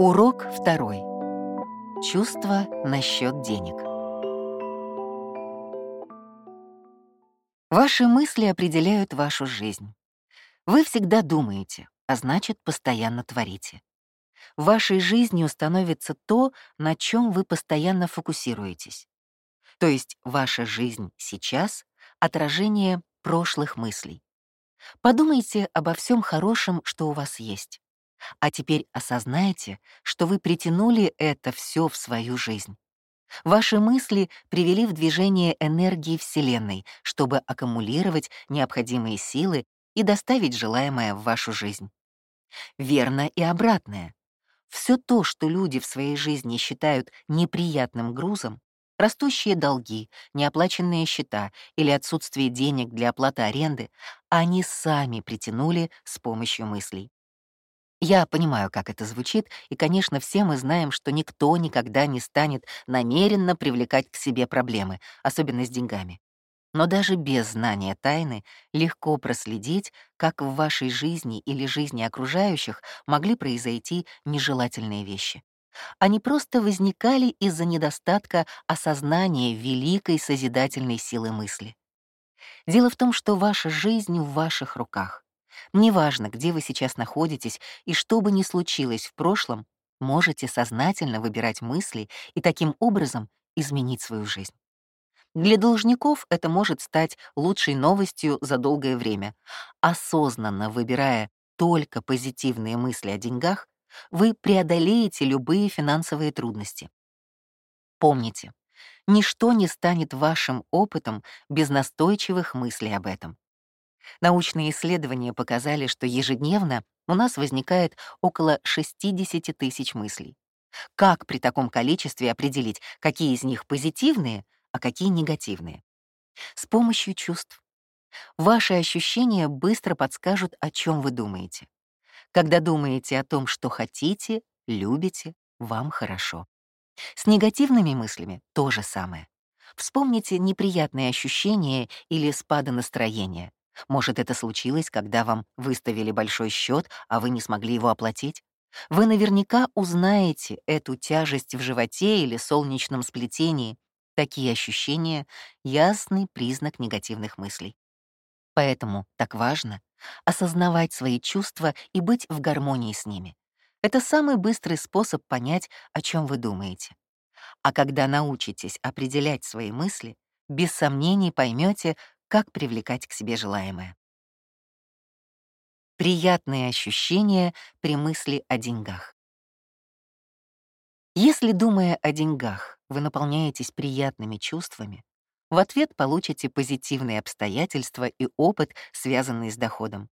Урок второй. Чувства насчет денег. Ваши мысли определяют вашу жизнь. Вы всегда думаете, а значит, постоянно творите. Вашей жизнью становится то, на чем вы постоянно фокусируетесь. То есть ваша жизнь сейчас — отражение прошлых мыслей. Подумайте обо всем хорошем, что у вас есть. А теперь осознайте, что вы притянули это все в свою жизнь. Ваши мысли привели в движение энергии Вселенной, чтобы аккумулировать необходимые силы и доставить желаемое в вашу жизнь. Верно и обратное. Все то, что люди в своей жизни считают неприятным грузом, растущие долги, неоплаченные счета или отсутствие денег для оплаты аренды, они сами притянули с помощью мыслей. Я понимаю, как это звучит, и, конечно, все мы знаем, что никто никогда не станет намеренно привлекать к себе проблемы, особенно с деньгами. Но даже без знания тайны легко проследить, как в вашей жизни или жизни окружающих могли произойти нежелательные вещи. Они просто возникали из-за недостатка осознания великой созидательной силы мысли. Дело в том, что ваша жизнь в ваших руках. Неважно, где вы сейчас находитесь и что бы ни случилось в прошлом, можете сознательно выбирать мысли и таким образом изменить свою жизнь. Для должников это может стать лучшей новостью за долгое время. Осознанно выбирая только позитивные мысли о деньгах, вы преодолеете любые финансовые трудности. Помните, ничто не станет вашим опытом без настойчивых мыслей об этом. Научные исследования показали, что ежедневно у нас возникает около 60 тысяч мыслей. Как при таком количестве определить, какие из них позитивные, а какие негативные? С помощью чувств. Ваши ощущения быстро подскажут, о чем вы думаете. Когда думаете о том, что хотите, любите, вам хорошо. С негативными мыслями то же самое. Вспомните неприятные ощущения или спады настроения. Может, это случилось, когда вам выставили большой счет, а вы не смогли его оплатить? Вы наверняка узнаете эту тяжесть в животе или солнечном сплетении. Такие ощущения — ясный признак негативных мыслей. Поэтому так важно осознавать свои чувства и быть в гармонии с ними. Это самый быстрый способ понять, о чем вы думаете. А когда научитесь определять свои мысли, без сомнений поймете, как привлекать к себе желаемое. Приятные ощущения при мысли о деньгах. Если, думая о деньгах, вы наполняетесь приятными чувствами, в ответ получите позитивные обстоятельства и опыт, связанный с доходом.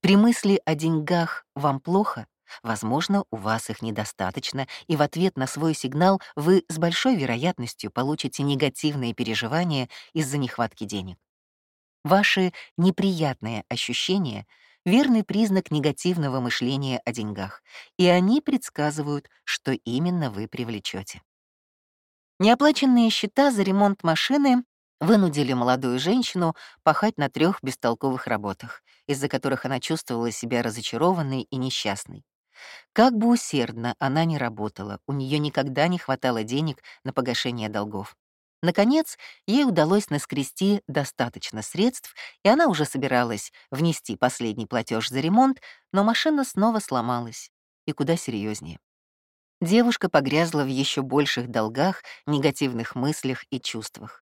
При мысли о деньгах вам плохо, возможно, у вас их недостаточно, и в ответ на свой сигнал вы с большой вероятностью получите негативные переживания из-за нехватки денег. Ваши неприятные ощущения — верный признак негативного мышления о деньгах, и они предсказывают, что именно вы привлечете. Неоплаченные счета за ремонт машины вынудили молодую женщину пахать на трех бестолковых работах, из-за которых она чувствовала себя разочарованной и несчастной. Как бы усердно она ни работала, у нее никогда не хватало денег на погашение долгов. Наконец, ей удалось наскрести достаточно средств, и она уже собиралась внести последний платеж за ремонт, но машина снова сломалась, и куда серьезнее. Девушка погрязла в еще больших долгах, негативных мыслях и чувствах.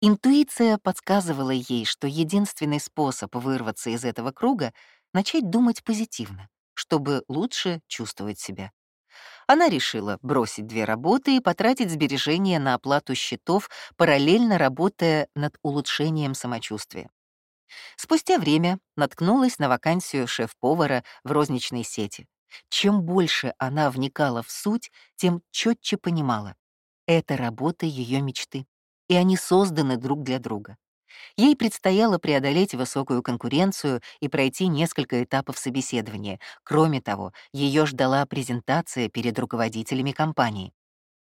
Интуиция подсказывала ей, что единственный способ вырваться из этого круга — начать думать позитивно, чтобы лучше чувствовать себя она решила бросить две работы и потратить сбережения на оплату счетов, параллельно работая над улучшением самочувствия. Спустя время наткнулась на вакансию шеф-повара в розничной сети. Чем больше она вникала в суть, тем четче понимала — это работа ее мечты, и они созданы друг для друга. Ей предстояло преодолеть высокую конкуренцию и пройти несколько этапов собеседования. Кроме того, ее ждала презентация перед руководителями компании.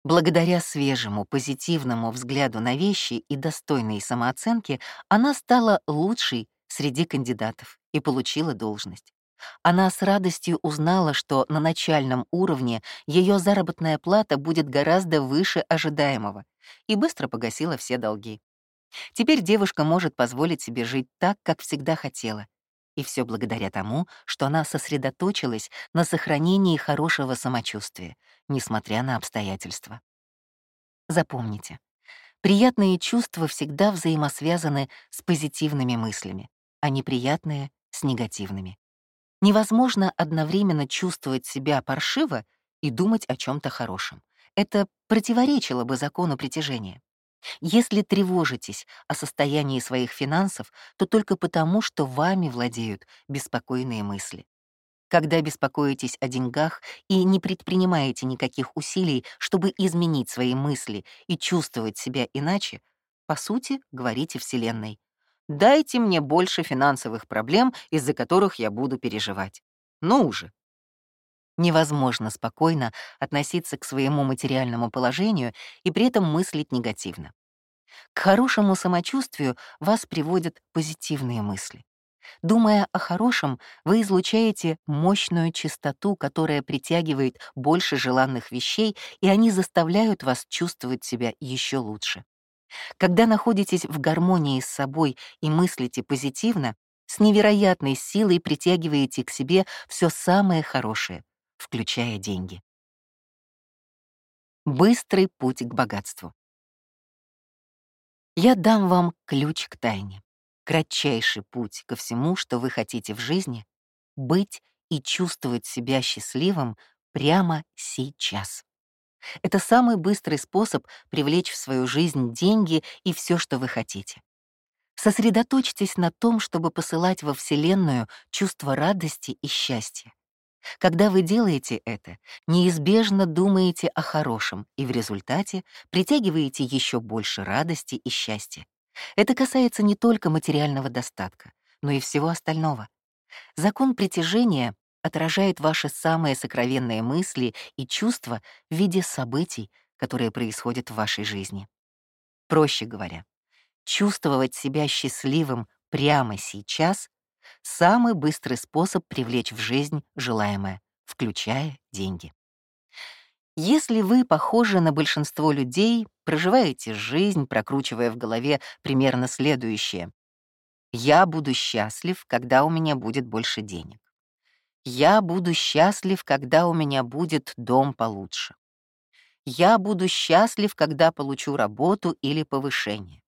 Благодаря свежему, позитивному взгляду на вещи и достойной самооценке она стала лучшей среди кандидатов и получила должность. Она с радостью узнала, что на начальном уровне ее заработная плата будет гораздо выше ожидаемого, и быстро погасила все долги. Теперь девушка может позволить себе жить так, как всегда хотела. И все благодаря тому, что она сосредоточилась на сохранении хорошего самочувствия, несмотря на обстоятельства. Запомните, приятные чувства всегда взаимосвязаны с позитивными мыслями, а неприятные — с негативными. Невозможно одновременно чувствовать себя паршиво и думать о чем то хорошем. Это противоречило бы закону притяжения. Если тревожитесь о состоянии своих финансов, то только потому, что вами владеют беспокойные мысли. Когда беспокоитесь о деньгах и не предпринимаете никаких усилий, чтобы изменить свои мысли и чувствовать себя иначе, по сути, говорите Вселенной. «Дайте мне больше финансовых проблем, из-за которых я буду переживать. Ну уже, Невозможно спокойно относиться к своему материальному положению и при этом мыслить негативно. К хорошему самочувствию вас приводят позитивные мысли. Думая о хорошем, вы излучаете мощную чистоту, которая притягивает больше желанных вещей, и они заставляют вас чувствовать себя еще лучше. Когда находитесь в гармонии с собой и мыслите позитивно, с невероятной силой притягиваете к себе все самое хорошее — включая деньги. Быстрый путь к богатству. Я дам вам ключ к тайне. Кратчайший путь ко всему, что вы хотите в жизни — быть и чувствовать себя счастливым прямо сейчас. Это самый быстрый способ привлечь в свою жизнь деньги и все, что вы хотите. Сосредоточьтесь на том, чтобы посылать во Вселенную чувство радости и счастья. Когда вы делаете это, неизбежно думаете о хорошем и в результате притягиваете еще больше радости и счастья. Это касается не только материального достатка, но и всего остального. Закон притяжения отражает ваши самые сокровенные мысли и чувства в виде событий, которые происходят в вашей жизни. Проще говоря, чувствовать себя счастливым прямо сейчас самый быстрый способ привлечь в жизнь желаемое, включая деньги. Если вы похожи на большинство людей, проживаете жизнь, прокручивая в голове примерно следующее. «Я буду счастлив, когда у меня будет больше денег. Я буду счастлив, когда у меня будет дом получше. Я буду счастлив, когда получу работу или повышение.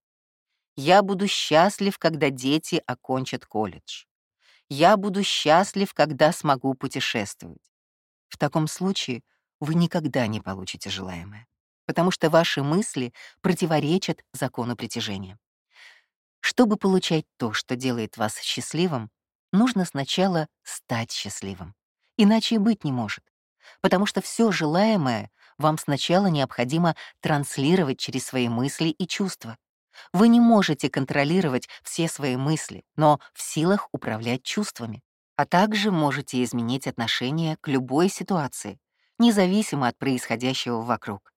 Я буду счастлив, когда дети окончат колледж я буду счастлив, когда смогу путешествовать. В таком случае вы никогда не получите желаемое, потому что ваши мысли противоречат закону притяжения. Чтобы получать то, что делает вас счастливым, нужно сначала стать счастливым. Иначе и быть не может, потому что все желаемое вам сначала необходимо транслировать через свои мысли и чувства. Вы не можете контролировать все свои мысли, но в силах управлять чувствами, а также можете изменить отношение к любой ситуации, независимо от происходящего вокруг.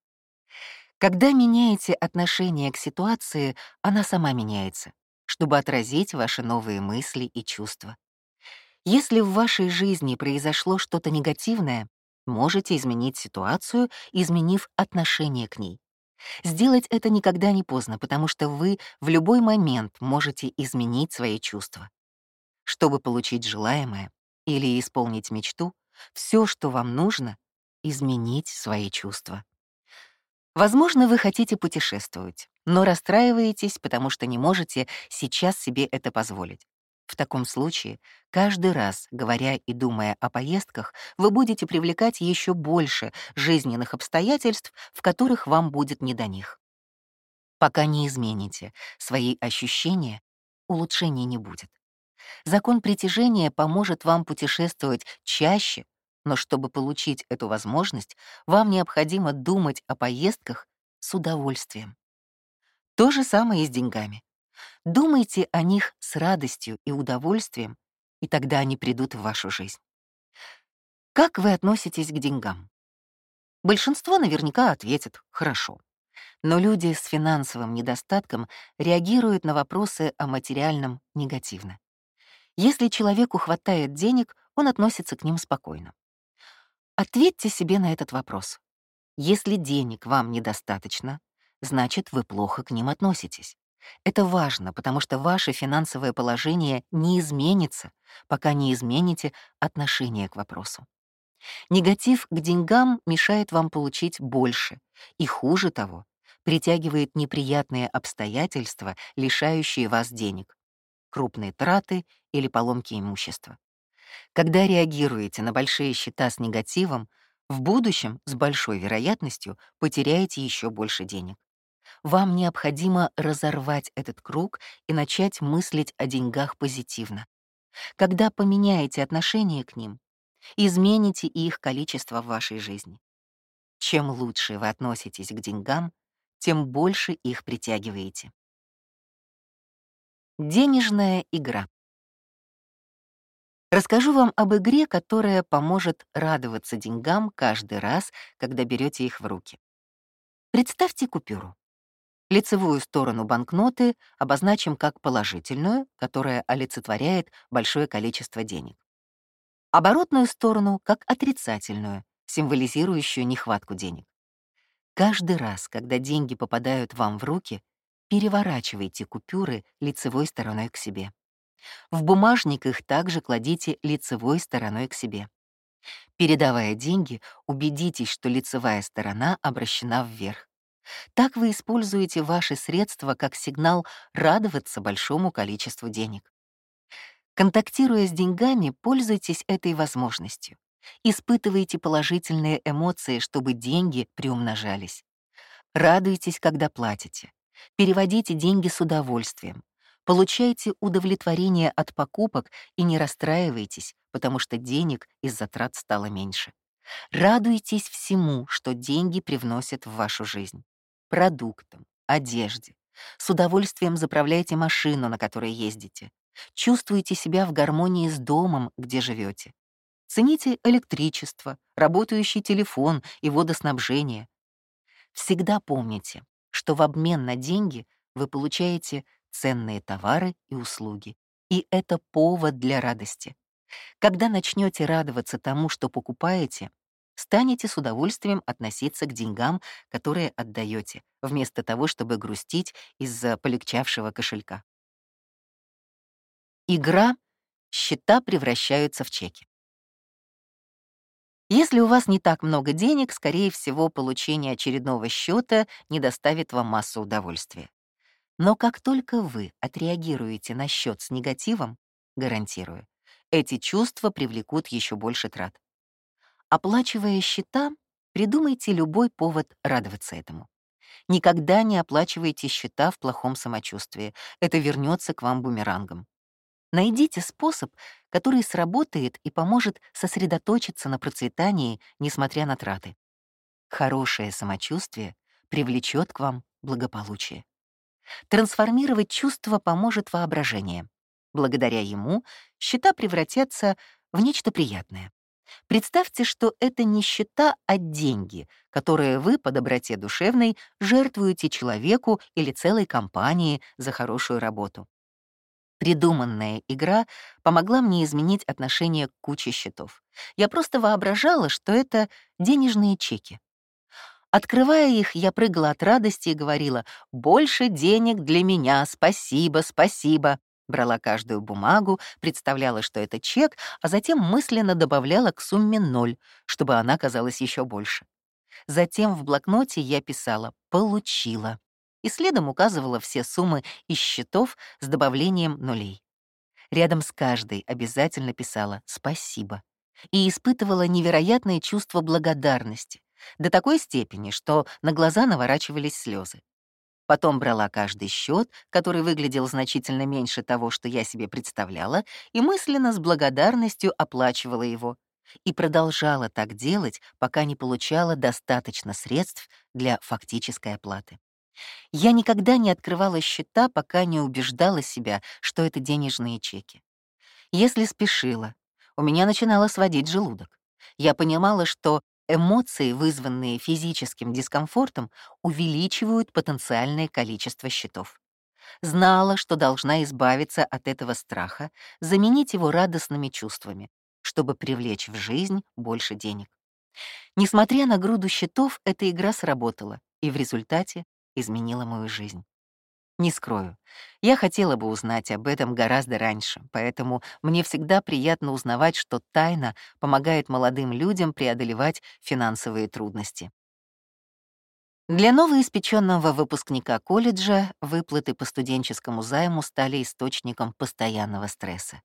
Когда меняете отношение к ситуации, она сама меняется, чтобы отразить ваши новые мысли и чувства. Если в вашей жизни произошло что-то негативное, можете изменить ситуацию, изменив отношение к ней. Сделать это никогда не поздно, потому что вы в любой момент можете изменить свои чувства. Чтобы получить желаемое или исполнить мечту, все, что вам нужно — изменить свои чувства. Возможно, вы хотите путешествовать, но расстраиваетесь, потому что не можете сейчас себе это позволить. В таком случае, каждый раз, говоря и думая о поездках, вы будете привлекать еще больше жизненных обстоятельств, в которых вам будет не до них. Пока не измените свои ощущения, улучшений не будет. Закон притяжения поможет вам путешествовать чаще, но чтобы получить эту возможность, вам необходимо думать о поездках с удовольствием. То же самое и с деньгами. Думайте о них с радостью и удовольствием, и тогда они придут в вашу жизнь. Как вы относитесь к деньгам? Большинство наверняка ответит «хорошо». Но люди с финансовым недостатком реагируют на вопросы о материальном негативно. Если человеку хватает денег, он относится к ним спокойно. Ответьте себе на этот вопрос. Если денег вам недостаточно, значит, вы плохо к ним относитесь. Это важно, потому что ваше финансовое положение не изменится, пока не измените отношение к вопросу. Негатив к деньгам мешает вам получить больше, и хуже того, притягивает неприятные обстоятельства, лишающие вас денег, крупные траты или поломки имущества. Когда реагируете на большие счета с негативом, в будущем с большой вероятностью потеряете еще больше денег. Вам необходимо разорвать этот круг и начать мыслить о деньгах позитивно. Когда поменяете отношение к ним, измените их количество в вашей жизни. Чем лучше вы относитесь к деньгам, тем больше их притягиваете. Денежная игра. Расскажу вам об игре, которая поможет радоваться деньгам каждый раз, когда берете их в руки. Представьте купюру. Лицевую сторону банкноты обозначим как положительную, которая олицетворяет большое количество денег. Оборотную сторону — как отрицательную, символизирующую нехватку денег. Каждый раз, когда деньги попадают вам в руки, переворачивайте купюры лицевой стороной к себе. В бумажник их также кладите лицевой стороной к себе. Передавая деньги, убедитесь, что лицевая сторона обращена вверх. Так вы используете ваши средства как сигнал радоваться большому количеству денег. Контактируя с деньгами, пользуйтесь этой возможностью. Испытывайте положительные эмоции, чтобы деньги приумножались. Радуйтесь, когда платите. Переводите деньги с удовольствием. Получайте удовлетворение от покупок и не расстраивайтесь, потому что денег из затрат стало меньше. Радуйтесь всему, что деньги привносят в вашу жизнь. Продуктам, одежде. С удовольствием заправляйте машину, на которой ездите. Чувствуйте себя в гармонии с домом, где живете. Цените электричество, работающий телефон и водоснабжение. Всегда помните, что в обмен на деньги вы получаете ценные товары и услуги. И это повод для радости. Когда начнете радоваться тому, что покупаете, станете с удовольствием относиться к деньгам, которые отдаете, вместо того, чтобы грустить из-за полегчавшего кошелька. Игра «Счета превращаются в чеки». Если у вас не так много денег, скорее всего, получение очередного счета не доставит вам массу удовольствия. Но как только вы отреагируете на счет с негативом, гарантирую, эти чувства привлекут еще больше трат. Оплачивая счета, придумайте любой повод радоваться этому. Никогда не оплачивайте счета в плохом самочувствии, это вернется к вам бумерангом. Найдите способ, который сработает и поможет сосредоточиться на процветании, несмотря на траты. Хорошее самочувствие привлечет к вам благополучие. Трансформировать чувство поможет воображение. Благодаря ему счета превратятся в нечто приятное. Представьте, что это не счета, а деньги, которые вы по доброте душевной жертвуете человеку или целой компании за хорошую работу. Придуманная игра помогла мне изменить отношение к куче счетов. Я просто воображала, что это денежные чеки. Открывая их, я прыгала от радости и говорила «Больше денег для меня, спасибо, спасибо». Брала каждую бумагу, представляла, что это чек, а затем мысленно добавляла к сумме ноль, чтобы она казалась еще больше. Затем в блокноте я писала «Получила» и следом указывала все суммы из счетов с добавлением нулей. Рядом с каждой обязательно писала «спасибо» и испытывала невероятное чувство благодарности, до такой степени, что на глаза наворачивались слезы. Потом брала каждый счет, который выглядел значительно меньше того, что я себе представляла, и мысленно с благодарностью оплачивала его. И продолжала так делать, пока не получала достаточно средств для фактической оплаты. Я никогда не открывала счета, пока не убеждала себя, что это денежные чеки. Если спешила, у меня начинало сводить желудок. Я понимала, что эмоции, вызванные физическим дискомфортом, увеличивают потенциальное количество счетов. Знала, что должна избавиться от этого страха, заменить его радостными чувствами, чтобы привлечь в жизнь больше денег. Несмотря на груду счетов, эта игра сработала и в результате изменила мою жизнь. Не скрою, я хотела бы узнать об этом гораздо раньше, поэтому мне всегда приятно узнавать, что тайна помогает молодым людям преодолевать финансовые трудности. Для новоиспеченного выпускника колледжа выплаты по студенческому займу стали источником постоянного стресса.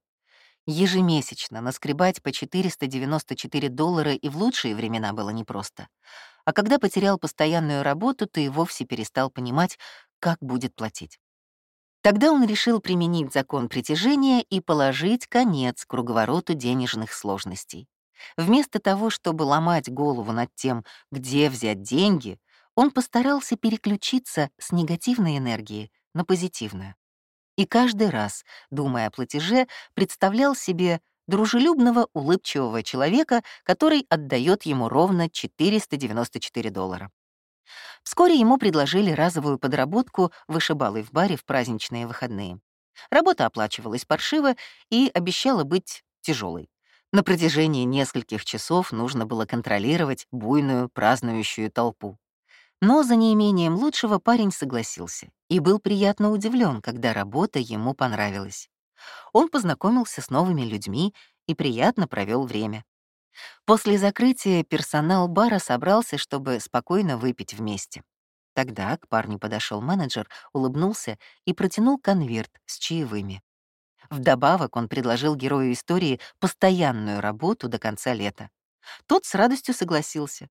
Ежемесячно наскребать по 494 доллара и в лучшие времена было непросто. А когда потерял постоянную работу, то и вовсе перестал понимать, как будет платить. Тогда он решил применить закон притяжения и положить конец круговороту денежных сложностей. Вместо того, чтобы ломать голову над тем, где взять деньги, он постарался переключиться с негативной энергии на позитивную. И каждый раз, думая о платеже, представлял себе дружелюбного, улыбчивого человека, который отдает ему ровно 494 доллара. Вскоре ему предложили разовую подработку вышибалой в баре в праздничные выходные. Работа оплачивалась паршиво и обещала быть тяжелой. На протяжении нескольких часов нужно было контролировать буйную, празднующую толпу. Но за неимением лучшего парень согласился и был приятно удивлен, когда работа ему понравилась. Он познакомился с новыми людьми и приятно провел время. После закрытия персонал бара собрался, чтобы спокойно выпить вместе. Тогда к парню подошел менеджер, улыбнулся и протянул конверт с чаевыми. Вдобавок он предложил герою истории постоянную работу до конца лета. Тот с радостью согласился.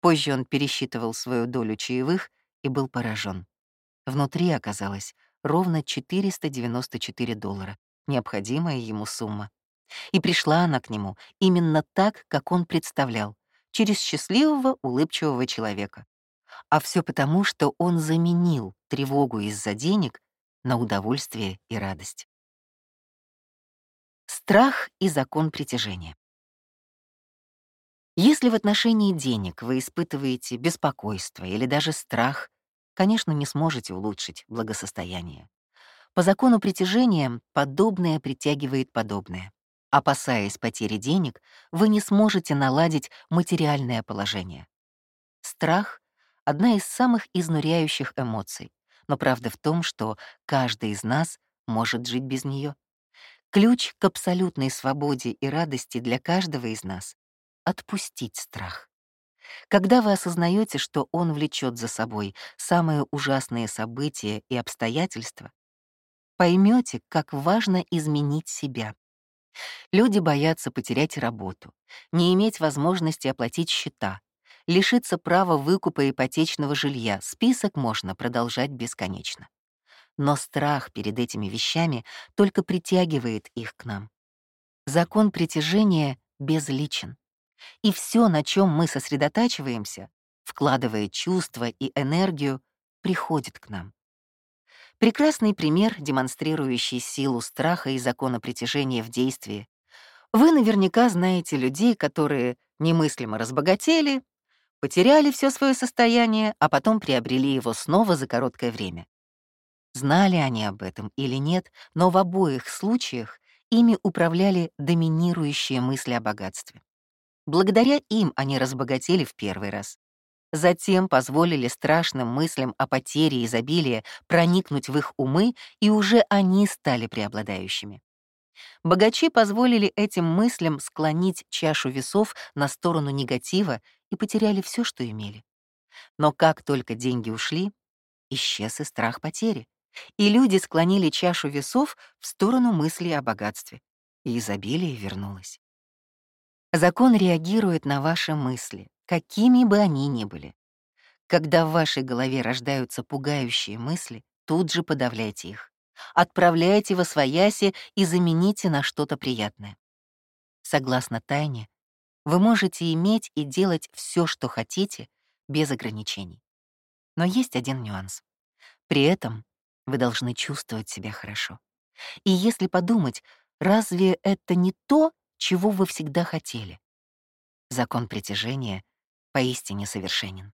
Позже он пересчитывал свою долю чаевых и был поражен. Внутри оказалось ровно 494 доллара, необходимая ему сумма. И пришла она к нему именно так, как он представлял, через счастливого, улыбчивого человека. А все потому, что он заменил тревогу из-за денег на удовольствие и радость. Страх и закон притяжения. Если в отношении денег вы испытываете беспокойство или даже страх, конечно, не сможете улучшить благосостояние. По закону притяжения подобное притягивает подобное. Опасаясь потери денег, вы не сможете наладить материальное положение. Страх — одна из самых изнуряющих эмоций, но правда в том, что каждый из нас может жить без нее. Ключ к абсолютной свободе и радости для каждого из нас — отпустить страх. Когда вы осознаете, что он влечет за собой самые ужасные события и обстоятельства, поймете, как важно изменить себя, Люди боятся потерять работу, не иметь возможности оплатить счета, лишиться права выкупа ипотечного жилья. Список можно продолжать бесконечно. Но страх перед этими вещами только притягивает их к нам. Закон притяжения безличен. И все, на чем мы сосредотачиваемся, вкладывая чувства и энергию, приходит к нам. Прекрасный пример, демонстрирующий силу страха и закона притяжения в действии. Вы наверняка знаете людей, которые немыслимо разбогатели, потеряли все свое состояние, а потом приобрели его снова за короткое время. Знали они об этом или нет, но в обоих случаях ими управляли доминирующие мысли о богатстве. Благодаря им они разбогатели в первый раз. Затем позволили страшным мыслям о потере изобилия проникнуть в их умы, и уже они стали преобладающими. Богачи позволили этим мыслям склонить чашу весов на сторону негатива и потеряли все, что имели. Но как только деньги ушли, исчез и страх потери, и люди склонили чашу весов в сторону мысли о богатстве, и изобилие вернулось. Закон реагирует на ваши мысли, какими бы они ни были. Когда в вашей голове рождаются пугающие мысли, тут же подавляйте их. Отправляйте во свояси и замените на что-то приятное. Согласно тайне, вы можете иметь и делать все, что хотите, без ограничений. Но есть один нюанс. При этом вы должны чувствовать себя хорошо. И если подумать, разве это не то, чего вы всегда хотели? Закон притяжения поистине совершенен.